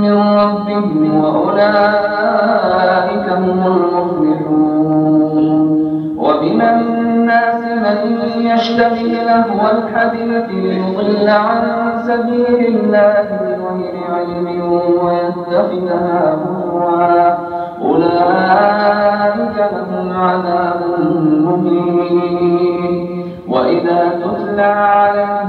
من ربهم وأولئك هم المفلحون. ومن الناس من يشتري لهو الحديث ليضل عن سبيل الله بغير علم ويتخذها هزوا. أولئك لهم عذاب مهين. وإذا تتلى عليه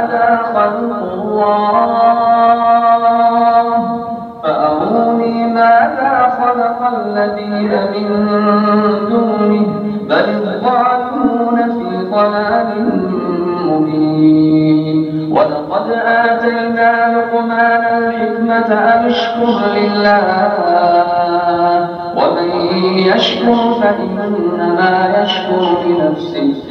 خلق الله فأروني ماذا خلق الذين من دونه؟ بل الظالمون في ضلال مبين. ولقد آتينا لقمان الحكمة اشكر لله. ومن يشكر فإنما يشكر لنفسه.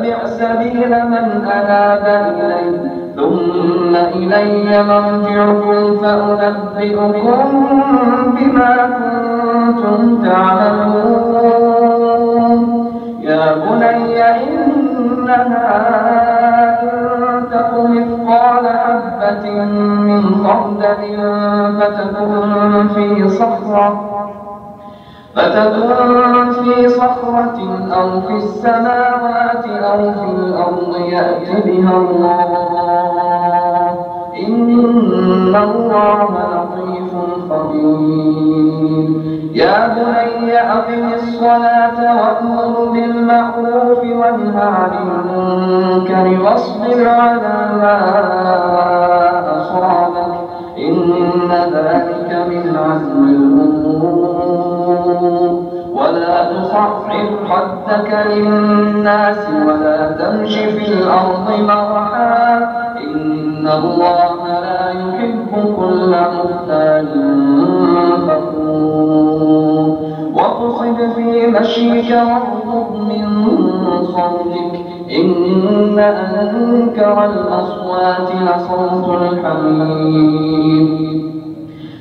واتبع سبيل من أناب إليه ثم إلي مرجعكم فأنبئكم بما كنتم تعملون. يا بني إنها مثقال حبة من خردل فتكن في صخرة فتكن في صخرة أو في السماوات أو في الأرض يأت بها الله. إن الله لطيف خبير. يا بني أقم الصلاة وأمر بالمعروف وانه عن المنكر واصبر على ما أصابك. إن ذلك من عزم الأمور. ولا تصعر خدك للناس ولا تمش في الأرض مرحا. إن الله لا يحب كل مختال فخور. واقصد في مشيك واغضب من صوتك. إن أنكر الأصوات لصوت الحميد.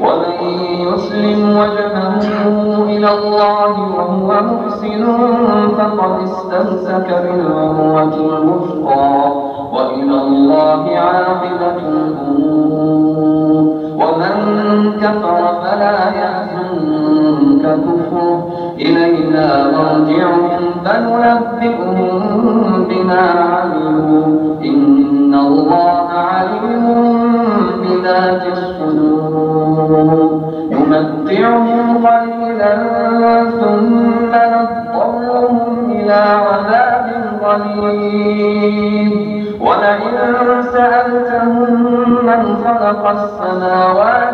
ومن يسلم وجهه إلى الله وهو محسن فقد استمسك بالعروة الوثقى وإلى الله عاقبة الأمور. ومن كفر فلا يحزنك كفره إلينا مرجعهم فننبئهم بما عملوا. إن الله عليم بذات الصدور. يمتعهم قليلا ثم نضطرهم إلى عذاب غليظ. ولئن سألتهم من خلق السماوات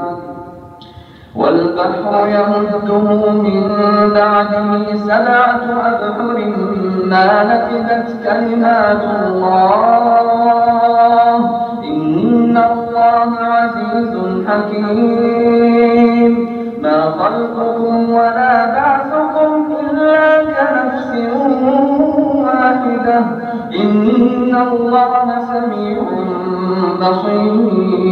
والبحر يمده من بعده سبعة أبحر ما نفذت كلمات الله. إن الله عزيز حكيم. ما خلقكم ولا بعثكم إلا كنفس واحدة. إن الله سميع بصير.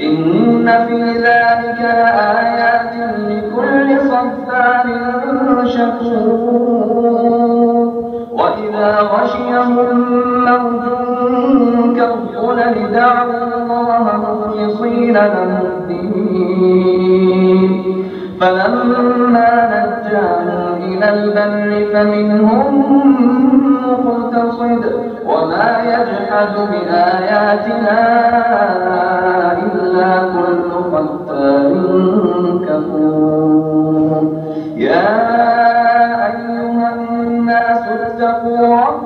إن في ذلك لآيات لكل صفار شكور. وما يجحد بآياتنا إلا كل ختار كفور. يا أيها الناس اتقوا ربكم